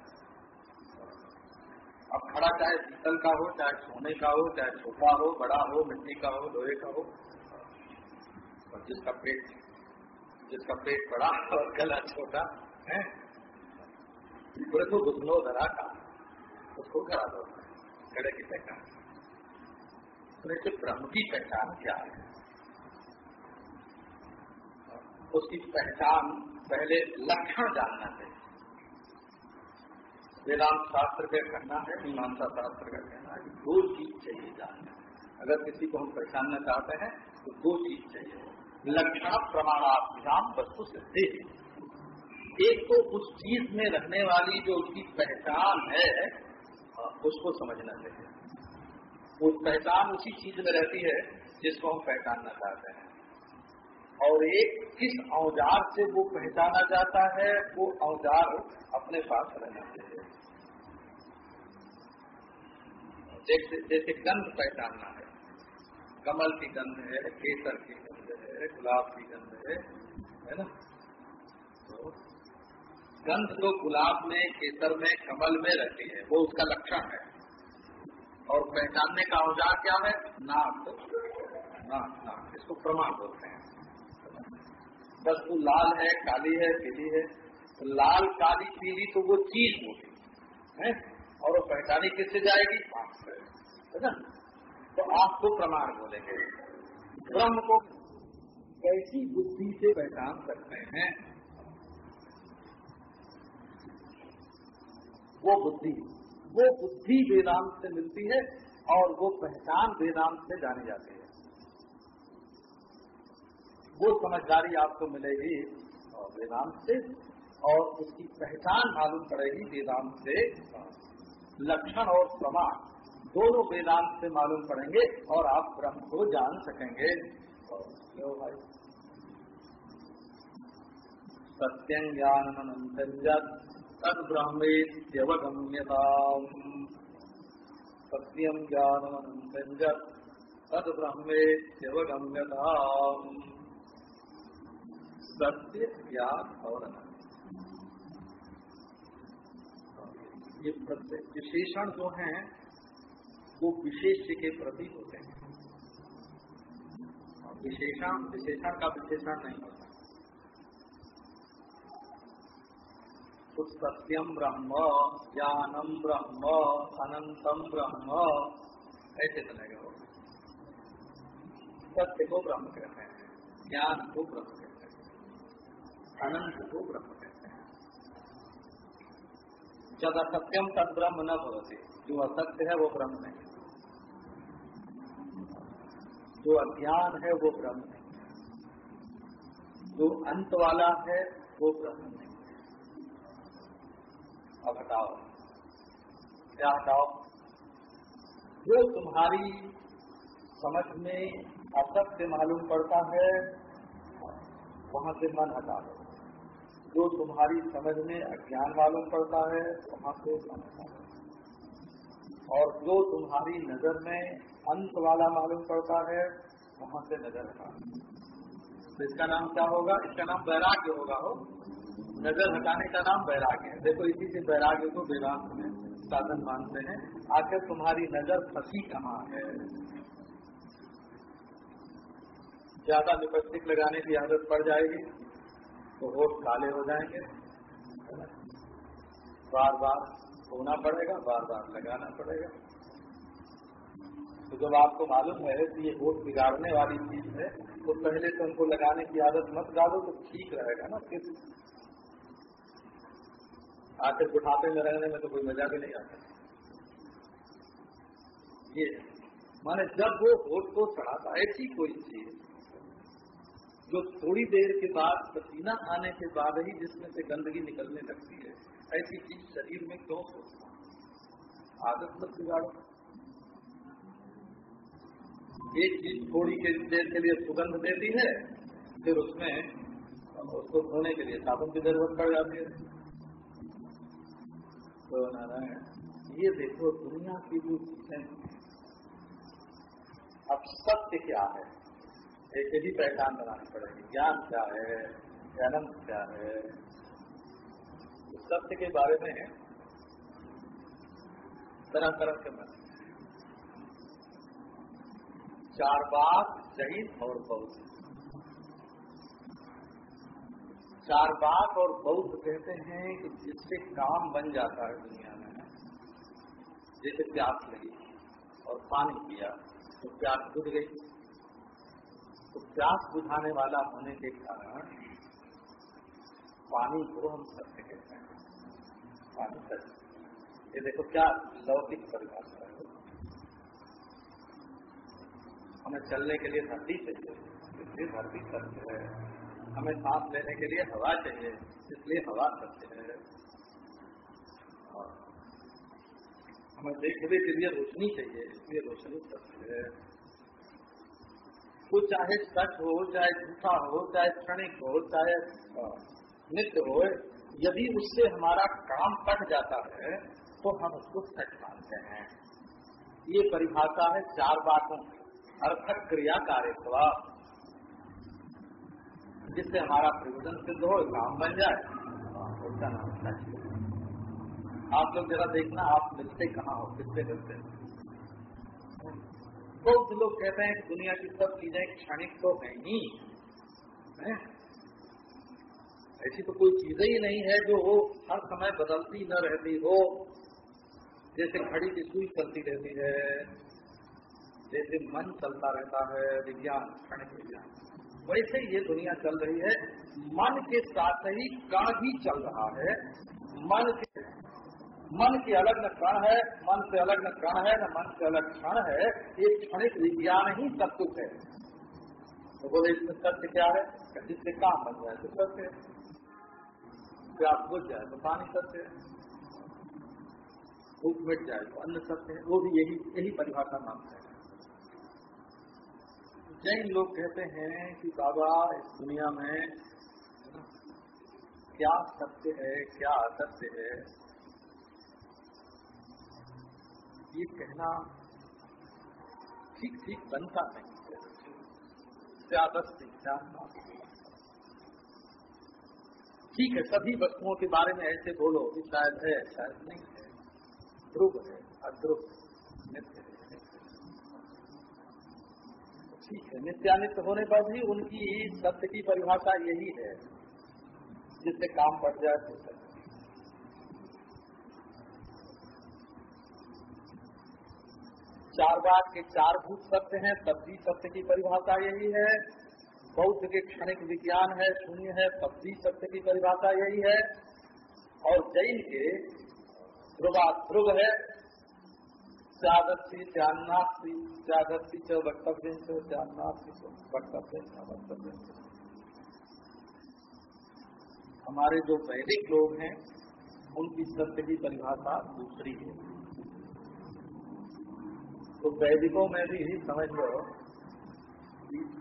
अब खड़ा चाहे पीतल का हो, चाहे सोने का हो, चाहे छोटा हो, बड़ा हो, मिट्टी का हो, लोहे का हो, और जिसका पेट जिसका पेट बड़ा और गला छोटा है बोले तो घुटनो धरा का, उसको करा दो गले की पहचान। तो ब्रह्म की पहचान क्या है। उसकी पहचान पहले लक्षण जानना चाहिए। वेदांत शास्त्र का कहना है मीमांसा शास्त्र का कहना है दो चीज़ चाहिए जानना अगर किसी को हम पहचानना चाहते हैं तो दो चीज़ चाहिए। लक्षण प्रमाणाभ्याम वस्तु सिद्धि एक तो उस चीज़ में रहने वाली जो उसकी पहचान है, उसको समझना चाहिए। वो पहचान उसी चीज़ में रहती है, जिसको हम पहचानना चाहते हैं। और एक किस औज़ार से वो पहचाना जाता है, वो औज़ार अपने पास रहना चाहिए। जैसे गंध पहचानना है, कमल की गंध है, केसर की गंध है, गुलाब की गंध है है ना? तो गंध तो गुलाब में, केसर में, कमल में रहती है, वो उसका लक्षण है। और पहचानने का औज़ार क्या है? नाक। नाक नाक। इसको प्रमाण बोलते हैं। वस्तु लाल है, काली है, पीली है। लाल काली पीली तो वो चीज़ होगी है और वो पहचानी किससे जाएगी? आँख से, है ना? तो आँख को प्रमाण बोलेंगे। ब्रह्म को कैसी बुद्धि से पहचान सकते हैं? वो बुद्धि वो बुद्धि वेदांत से मिलती है और वो पहचान वेदांत से जानी जाती है। वो समझदारी आपको मिलेगी वेदांत से और उसकी पहचान मालूम पड़ेगी वेदांत से। लक्षण और प्रमाण दोनों वेदांत से मालूम पड़ेंगे और आप ब्रह्म को जान सकेंगे। सत्यं ज्ञानमनंत तद ब्रह्मेत्यवगम्यता सत्यम ज्ञानमनंत तद ब्रह्मेत्यवगम्यता सत्य, ज्ञान और ये विशेषण जो हैं, वो विशेष के प्रति होते हैं। विशेषण विशेषण का विशेषण नहीं होता। तो सत्यम ब्रह्म ज्ञानम ब्रह्म अनंतम ब्रह्म, ऐसे बनेगा वो सत्य को ब्रह्म कहते हैं, ज्ञान को ब्रह्म कहते हैं, अनंत को ब्रह्म जब असत्यम तद ब्रह्म न भवते। जो असत्य है, वो ब्रह्म नहीं जो अज्ञान है, वो ब्रह्म नहीं जो अंत वाला है, वो ब्रह्म नहीं अब हटाओ। क्या हटाओ? जो तुम्हारी समझ में असत्य मालूम पड़ता है, वहाँ से मन हटा दो। जो तुम्हारी समझ में अज्ञान मालूम पड़ता है, वहाँ से हटा और जो तुम्हारी नज़र में अंत वाला मालूम पड़ता है, वहाँ से नज़र हटा। तो इसका नाम क्या होगा? इसका नाम वैराग्य होगा, हो। नज़र हटाने का नाम वैराग्य है। देखो, इसी से वैराग्य को वेदांत में साधन मानते हैं। आखिर तुम्हारी नज़र फंसी कहाँ है? ज़्यादा लिपस्टिक लगाने की आदत पड़ जाएगी। तो होठ काले हो जाएँगे। बार बार होना पड़ेगा बार बार लगाना पड़ेगा। तो जब आपको मालूम है कि ये होठ बिगाड़ने वाली चीज़ है तो पहले तो उनको लगाने की आदत मत डालो तो ठीक रहेगा ना फिर। आखिर बुढ़ापे में रहने में तो कोई मज़ा भी नहीं आता। ये, माने जब वो होठ को चढ़ाता ऐसी कोई चीज़ जो थोड़ी देर के बाद पसीना आने के बाद ही जिसमें से गंदगी निकलने लगती है, ऐसी चीज़ शरीर में क्यों सोचता आदत मत बिगाड़ो। एक चीज़ थोड़ी के देर के लिए सुगंध देती है, फिर उसमें, उसको धोने के लिए साबुन की ज़रूरत पड़ जाती है। तो नारायण, ये देखो दुनिया की जो चीज़ें अब सत्य क्या है? एक भी पहचान बनानी पड़ेगी। ज्ञान क्या है? जन्म क्या है? उस सत्य के बारे में तरह तरह के मन चार बात शहीद और बहुत चार बात और बौद्ध कहते हैं कि जिससे काम बन जाता है दुनिया में, जैसे प्यास लगी और पानी पिया तो प्यास बुझ गई। तो प्यास बुझाने वाला होने के कारण पानी को हम सत्य कहते हैं। पानी सत्य। ये देखो क्या लौकिक परिभाषा है। हमें चलने के लिए धरती चाहिए, इसलिए धरती सत्य है। हमें सांस लेने के लिए हवा चाहिए, इसलिए हवा सत्य है। हमें देखने के लिए रोशनी चाहिए, इसलिए रोशनी सत्य है। वो चाहे सच हो, चाहे झूठा हो, चाहे क्षणिक हो, चाहे नित्य हो, यदि उससे हमारा काम कट जाता है तो हम उसको सच मानते हैं। ये परिभाषा है चार बातों अर्थक क्रिया कार्य जिससे हमारा प्रयोजन सिद्ध हो, काम बन जाए। उसका नाम सच आप लोग जरा देखना, आप मिलते कहाँ हो किससे मिलते बहुत लोग कहते हैं कि दुनिया की सब चीज़ें क्षणिक तो है ही ऐसी तो कोई चीज़ें ही नहीं है जो वो हर समय बदलती न रहती हो। जैसे घड़ी की सुई चलती रहती है, जैसे मन चलता रहता है, विज्ञान, क्षणिक विज्ञान। वैसे ये दुनिया चल रही है। मन के साथ ही का भी चल रहा है। मन के मन के अलग न क्षण है, मन से अलग न क्षण है, न मन से अलग क्षण है, ये क्षणिक विज्ञान ही सब कुछ है। तो बोले, इसमें सत्य क्या है? जिससे काम बन जाए तो सत्य है। प्यास बुझ जाए तो पानी सत्य है। भूख मिट जाए तो अन्न सत्य है। वो भी यही यही परिभाषा नाम है। जैन लोग कहते हैं कि बाबा, इस दुनिया में क्या सत्य है, क्या असत्य है? ये कहना ठीक ठीक बनता नहीं। है ठीक है, सभी वस्तुओं के बारे में ऐसे बोलो कि शायद है, शायद नहीं है। ध्रुव है, अध्रुव नित्य है ठीक है, नित्यानित्य होने पर भी उनकी सत्य की परिभाषा यही है। जिससे काम बढ़ जाए तो चार बात के चार भूत सत्य हैं तब भी सत्य की परिभाषा यही है, बौद्ध के क्षणिक विज्ञान है, शून्य है तब भी सत्य की परिभाषा यही है, और जैन के ध्रुवा ध्रुव है त्यागस्ती त्यान्नास्ती त्यागस्ती च वक्तव्य से त्यान्नास्ती वक्तव्य वक्तव्य हमारे जो वैदिक लोग हैं, उनकी सत्य की परिभाषा दूसरी है। तो वैदिकों में भी समझ लो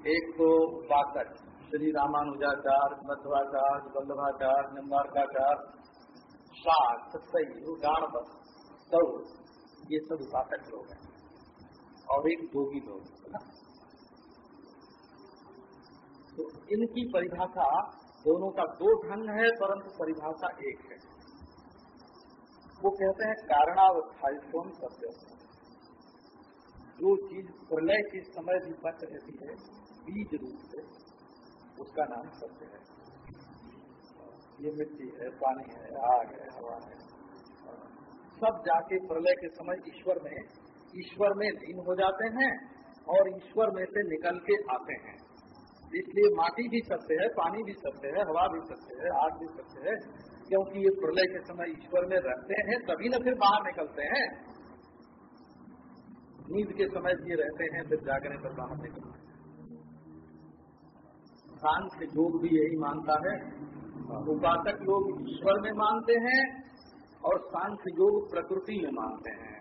एक तो वाकट श्री रामानुजाचार्य, मध्वाचार्य, वल्लभाचार्य, निम्बारकाचार्य शाक सही गाणपत सौ, ये सब उपासक लोग हैं। और एक जोगी लोग तो इनकी परिभाषा, दोनों का दो ढंग है, परंतु परिभाषा एक है। वो कहते हैं कारणावस्थायित्व सत्य। जो चीज़ प्रलय के समय भी बच रहती है, बीज रूप से, उसका नाम सत्य है। ये मिट्टी है, पानी है, आग है, हवा है। सब जाके प्रलय के समय ईश्वर में ईश्वर में लीन हो जाते हैं और ईश्वर में से निकल के आते हैं। इसलिए माटी भी सत्य है, पानी भी सत्य है, हवा भी सत्य है, आग भी सत्य है, क्योंकि ये प्रलय के समय ईश्वर में रहते हैं, तभी न फिर बाहर निकलते हैं। नींद के समय ये रहते हैं, फिर जागने पर बाहर निकलते हैं सांख्य योग भी यही मानता है। उपासक लोग ईश्वर में मानते हैं और सांख्य योग प्रकृति में मानते हैं।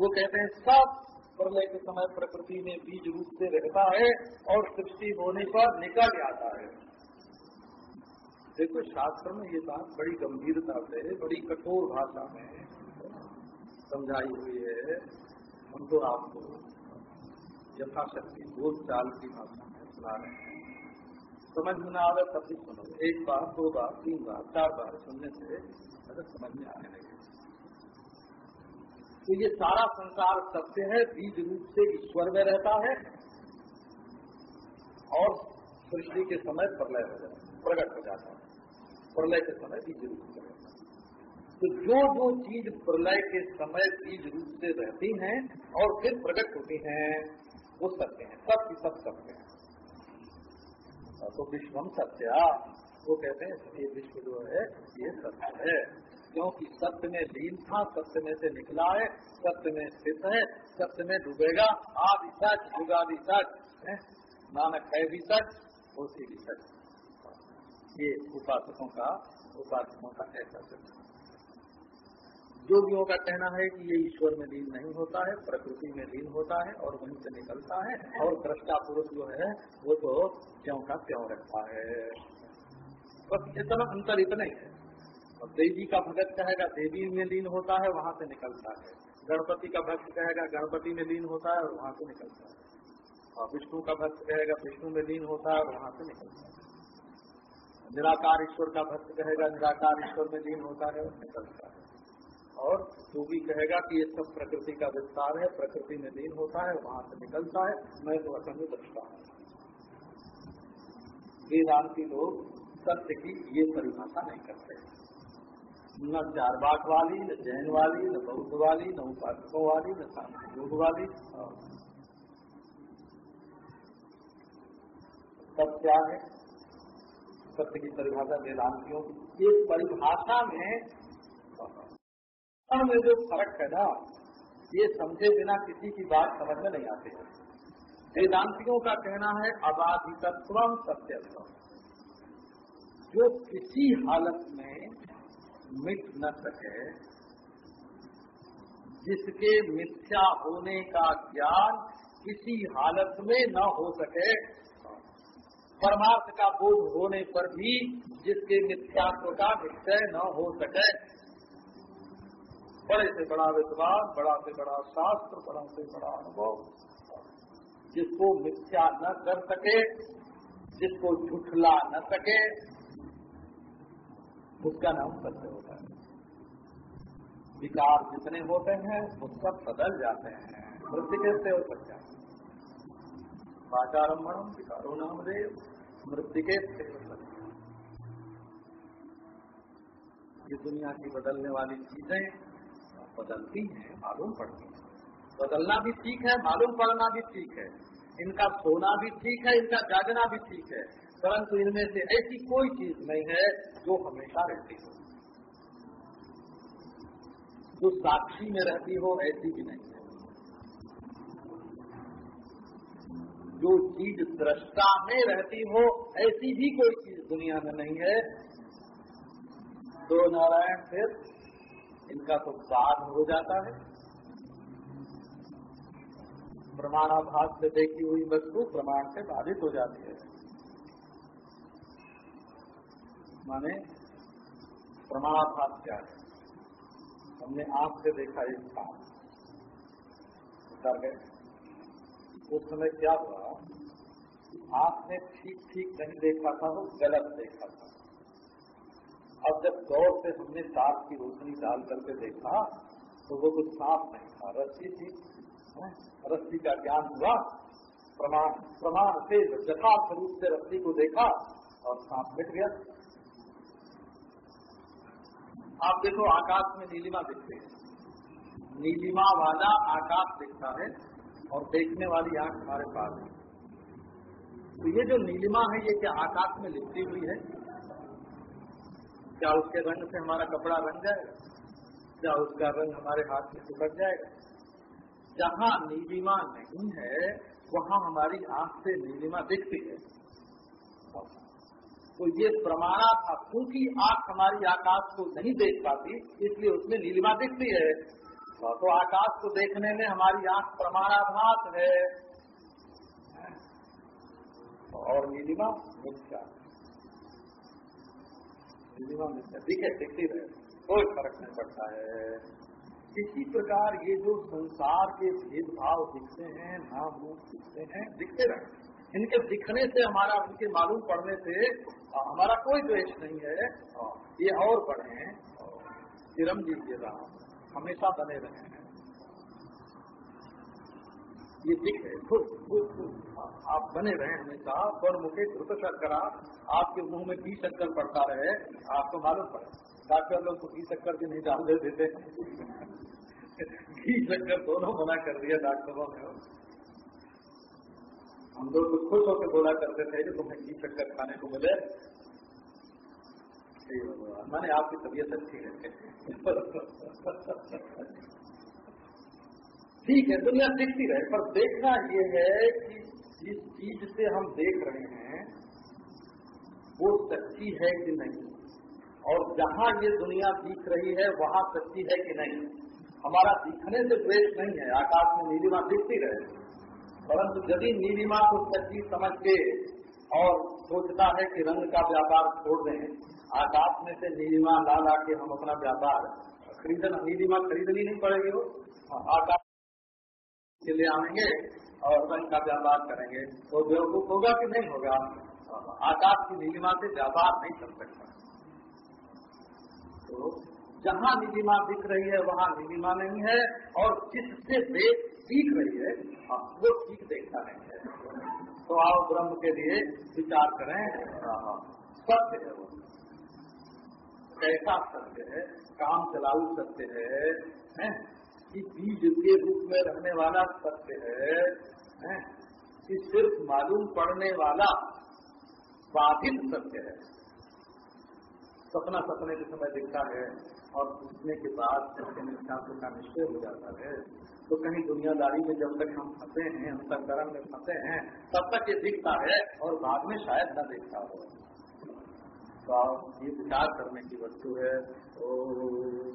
वो कहते हैं, सब प्रलय के समय प्रकृति में बीज रूप से रहता है और सृष्टि होने पर निकल जाता है। देखो, शास्त्र में ये बात बड़ी गंभीरता से, बड़ी कठोर भाषा में समझाई हुई है। तो आपको यथाशक्ति बोल चाल की भाषा में सुना रहे हैं। समझ में ना आवे तब भी सुनो। एक बार, दो बार, तीन बार, चार बार सुनने से अगर समझ में आने लगे। तो ये सारा संसार सत्य है, बीज रूप से ईश्वर में रहता है और सृष्टि के समय प्रलय हो जाता है, प्रकट हो जाता है। प्रलय के समय बीज रूप है तो जो जो चीज़ प्रलय के समय बीज रूप से रहती हैं और फिर प्रकट होती हैं, वो सत्य हैं, सब की सब सत्य हैं। तो विश्वम सत्या, वो कहते हैं, ये विश्व जो है, ये सत्य है। क्योंकि सत्य में लीन था, सत्य में से निकला है, सत्य में स्थित है, सत्य में डूबेगा, आदि सच, युगादि सच नानक है भी सच होती भी सच। ये उपासकों का उपासकों का ऐसा सच योगियों का कहना है कि ये ईश्वर में लीन नहीं होता है, प्रकृति में लीन होता है और वहीं से निकलता है और दृष्टा पुरुष जो है, वो तो क्यों का क्यों रहता है। बस इतना अंतर इतना ही है। और देवी का भगत कहेगा, देवी में लीन होता है, वहाँ से निकलता है। गणपति का भक्त कहेगा, गणपति में लीन होता है और वहाँ से निकलता है। और विष्णु का भक्त कहेगा, विष्णु में लीन होता है और वहाँ से निकलता है। निराकार ईश्वर का भक्त कहेगा, निराकार ईश्वर में लीन होता है और निकलता है। और योगी कहेगा कि ये सब प्रकृति का विस्तार है, प्रकृति में लीन होता है, वहाँ से निकलता है, मैं तो असंग दृष्टा हूँ। वेदांति लोग सत्य की ये परिभाषा नहीं करते। न चारबाग वाली, न जैन वाली, न बौद्ध वाली, न उपासकों वाली, न योग वाली। सब क्या है? सत्य की परिभाषा वेदांतियों की। एक परिभाषा में में जो फ़र्क है ना ये समझे बिना किसी की बात समझ में नहीं आती है। वेदांतियों का कहना है, अबाधितत्व सत्यत्व। जो किसी हालत में मिट न सके, जिसके मिथ्या होने का ज्ञान किसी हालत में न हो सके, परमार्थ का बोध होने पर भी जिसके मिथ्यात्व का निश्चय न हो सके बड़े से बड़ा विद्वान, बड़ा से बड़ा शास्त्र, बड़ा से बड़ा अनुभव। जिसको मिथ्या न कर सके, जिसको झुठला न सके, उसका नाम सत्य होता है। विकार जितने होते हैं, वो सब बदल जाते हैं। मृत्यु कैसे हो सकता है? वाचारम्भम विकारो नाम देव, मृत्यु के ये दुनिया की बदलने वाली चीज़ें बदलती हैं, मालूम पड़ती है। बदलना भी ठीक है, मालूम पड़ना भी ठीक है। इनका सोना भी ठीक है, इनका जागना भी ठीक है, परंतु इनमें से ऐसी कोई चीज़ नहीं है जो हमेशा रहती हो। जो साक्षी में रहती हो, ऐसी भी नहीं है। जो चीज़ दृष्टा में रहती हो, ऐसी भी कोई चीज़ दुनिया में नहीं है। तो नारायण फिर इनका तो साध हो जाता है। प्रमाणाभास से देखी हुई वस्तु प्रमाण से बाधित हो जाती है। माने प्रमाणाभास क्या है? हमने आँख से देखा एक काम। उतर गए। उस समय क्या हुआ? आपने ठीक ठीक नहीं देखा था, वो गलत देखा था। अब जब दौर से हमने तार की रोशनी डाल करके देखा तो वो कुछ साफ़ नहीं था। रस्सी थी रस्सी का ज्ञान हुआ, प्रमाण प्रमाण से यथार्थ रूप से रस्सी को देखा और सांप मिट गया। आप देखो, आकाश में नीलिमा दिखते हैं। नीलिमा वाला आकाश दिखता है और देखने वाली आँख हमारे पास है। तो ये जो नीलिमा है, ये क्या आकाश में लिपटी हुई है? क्या उसके रंग से हमारा कपड़ा रंग जाएगा? क्या उसका रंग हमारे हाथ में चिपक जाएगा? जहाँ नीलिमा नहीं है, वहाँ हमारी आँख से नीलिमा दिखती है। तो ये प्रमाणा था, क्योंकि आँख हमारी आकाश को नहीं देख पाती, इसलिए उसमें नीलिमा दिखती है। तो आकाश को देखने में हमारी आँख प्रमाणाभास है। और नीलिमा मिथ्या नीलिमा ठीक दिखे दिखती रहे कोई फ़र्क नहीं पड़ता है। इसी प्रकार ये जो संसार के भेदभाव दिखते हैं नाम रूप दिखते हैं, दिखते रहे। इनके दिखने से हमारा उनके मालूम पड़ने से हमारा कोई द्वेष नहीं है। ये और बढ़े जी राम, हमेशा बने रहे। हैं ये दिखे खुद खुद आप बने रहे हमेशा। पर मुखे घृत शक्करा आपके मुँह में घी शक्कर पड़ता रहे, आपको मालूम पड़े। डॉक्टर लोग तो घी शक्कर भी नहीं डाल दे देते। घी शक्कर दोनों मना कर दिया डॉक्टरों ने। हम लोग तो खुश होकर बोला करते थे कि तुम्हें घी शक्कर खाने को मिले। मैंने आपकी तबीयत अच्छी है। ठीक है, दुनिया दिखती रहे, पर देखना ये है कि जिस चीज़ से हम देख रहे हैं, वो सच्ची है कि नहीं? और जहाँ ये दुनिया दिख रही है, वहाँ सच्ची है कि नहीं? हमारा दिखने से द्वेष नहीं है, आकाश में नीलिमा दिखती रहे। परंतु यदि नीलिमा को सच्ची समझ के और सोचता है कि रंग का व्यापार छोड़ दें, आकाश में से नीलिमा ला ला के हम अपना व्यापार, खरीदना, नीलिमा खरीदनी नहीं पड़ेगी वो। आकाश के लिए आएँगे और रंग का व्यापार करेंगे। तो बेवकूफ़ होगा कि नहीं होगा? आकाश की नीलिमा से व्यापार नहीं कर सकता। तो जहाँ नीलिमा दिख रही है वहाँ नीलिमा नहीं है और जिससे देख सीख रही है वो ठीक देखता नहीं है। तो आओ ब्रह्म के लिए विचार करें। सत्य है वो। कैसा सत्य है? काम चलाऊ सत्य है, है? कि बीज के रूप में रहने वाला सत्य है? कि सिर्फ़ मालूम पड़ने वाला बाधित सत्य है। सपना सपने के समय दिखता है और पूछने के बाद सत्य का निश्चय हो जाता है। तो कहीं दुनियादारी में जब तक हम फंसे हैं कर्म में फंसे हैं, तब तक ये दिखता है और बाद में शायद न दिखता हो। तो ये विचार करने की वस्तु है तो